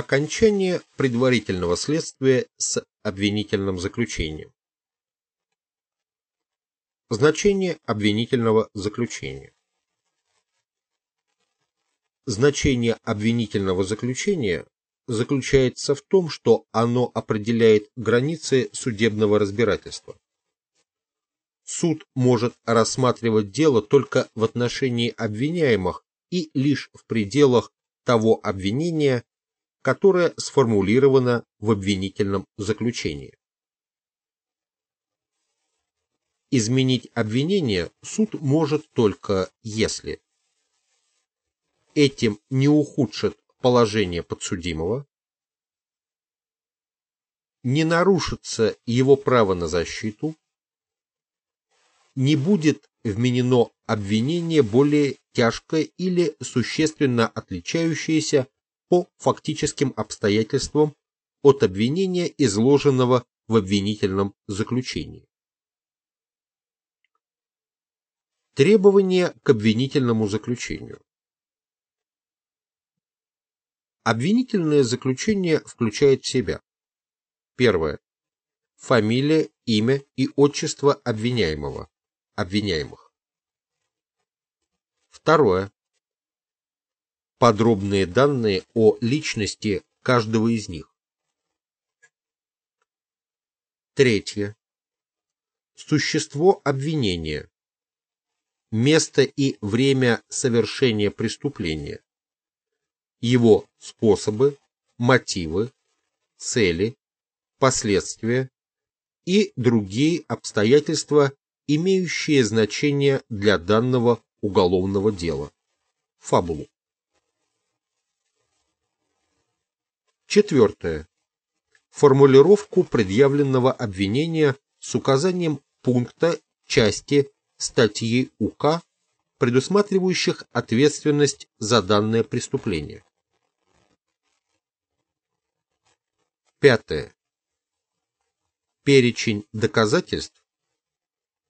Окончание предварительного следствия с обвинительным заключением. Значение обвинительного заключения. Значение обвинительного заключения заключается в том, что оно определяет границы судебного разбирательства. Суд может рассматривать дело только в отношении обвиняемых и лишь в пределах того обвинения, которое сформулировано в обвинительном заключении. Изменить обвинение суд может только если этим не ухудшит положение подсудимого, не нарушится его право на защиту, не будет вменено обвинение более тяжкое или существенно отличающееся по фактическим обстоятельствам от обвинения, изложенного в обвинительном заключении. Требования к обвинительному заключению. Обвинительное заключение включает в себя Первое. Фамилия, имя и отчество обвиняемого, обвиняемых. Второе. Подробные данные о личности каждого из них. Третье. Существо обвинения. Место и время совершения преступления его способы, мотивы, цели, последствия и другие обстоятельства, имеющие значение для данного уголовного дела. Фабулу. Четвертое. Формулировку предъявленного обвинения с указанием пункта части статьи УК, предусматривающих ответственность за данное преступление. Пятое. Перечень доказательств,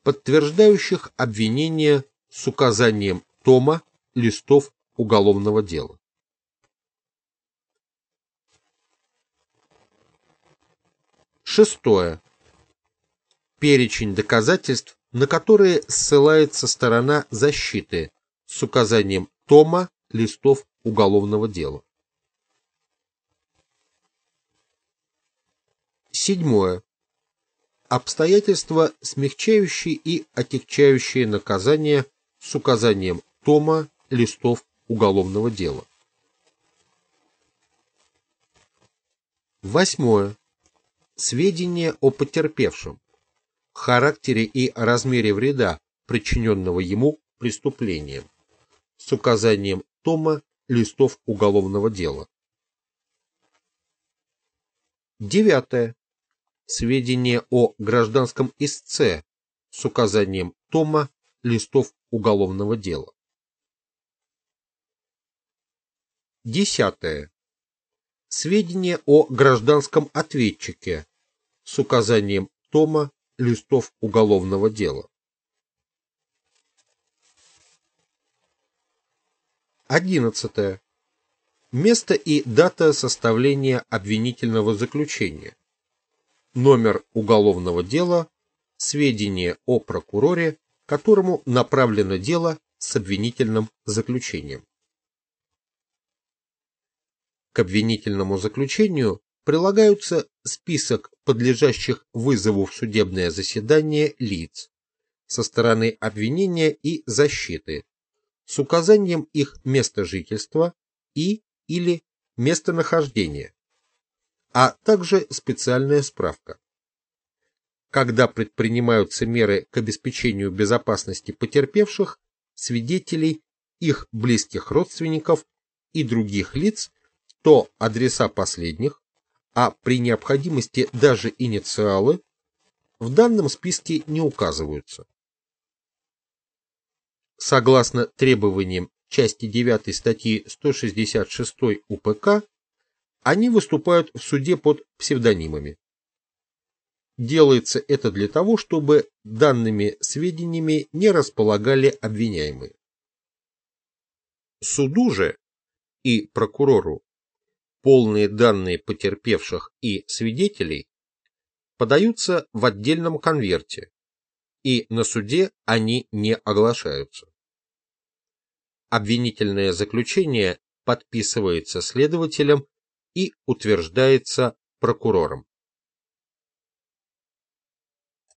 подтверждающих обвинение с указанием тома листов уголовного дела. Шестое. Перечень доказательств, на которые ссылается сторона защиты с указанием тома листов уголовного дела. Седьмое. Обстоятельства, смягчающие и отягчающие наказание с указанием тома листов уголовного дела. Восьмое. Сведения о потерпевшем, характере и размере вреда, причиненного ему преступлением, с указанием тома листов уголовного дела. Девятое сведения о гражданском истце с указанием тома листов уголовного дела. Десятое. Сведения о гражданском ответчике с указанием тома листов уголовного дела. Одиннадцатое. Место и дата составления обвинительного заключения номер уголовного дела, сведения о прокуроре, которому направлено дело с обвинительным заключением. К обвинительному заключению прилагаются список подлежащих вызову в судебное заседание лиц со стороны обвинения и защиты с указанием их места жительства и или местонахождения, а также специальная справка. Когда предпринимаются меры к обеспечению безопасности потерпевших, свидетелей, их близких родственников и других лиц, то адреса последних, а при необходимости даже инициалы, в данном списке не указываются. Согласно требованиям части 9 статьи 166 УПК, они выступают в суде под псевдонимами. Делается это для того, чтобы данными сведениями не располагали обвиняемые. Суду же и прокурору полные данные потерпевших и свидетелей подаются в отдельном конверте, и на суде они не оглашаются. Обвинительное заключение подписывается следователем и утверждается прокурором.